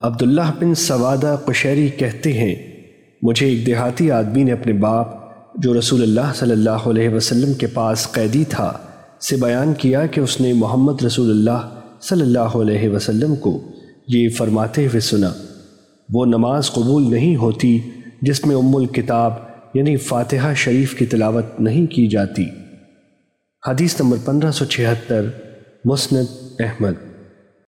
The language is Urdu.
عبداللہ بن سوادہ قشیری کہتے ہیں، مجھے ایک دیہاتی آدمی نے اپنے باپ، جو رسول اللہ صلی اللہ علیہ وسلم کے پاس قیدی تھا، سے بیان کیا کہ اس نے محمد رسول اللہ صلی اللہ علیہ وسلم کو یہ فرماتے ہوئے سنا۔ وہ نماز قبول نہیں ہوتی، جس میں ام الکتاب یعنی فاتحہ شریف کی تلاوت نہیں کی جاتی۔ حدیث نمبر پندرہ سو چھہتر، مسند احمد۔